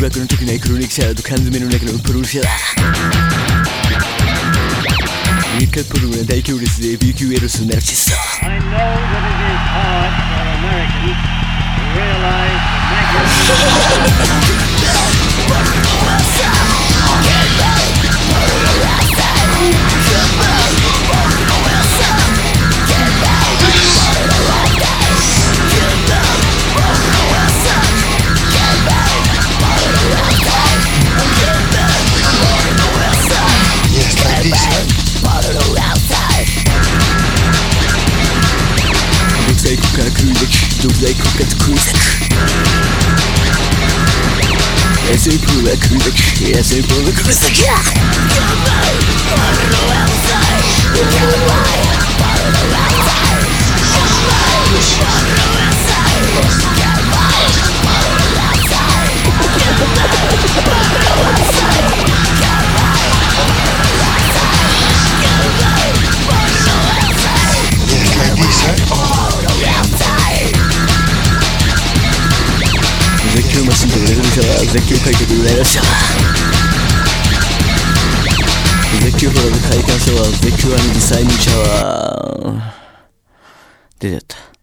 疑惑の時ないクロニクシャーと缶詰の中のプロシャー日韓ポルノは大行列で BQL スナルシスト I know that it is hard for Americans Kulik, Dulek, Rocket Kulik. As a Bullet as a Bullet 者絶叫改革ラッシャー絶叫フォロム感シャワー絶叫アニメ催ンシャワー。出ちゃった。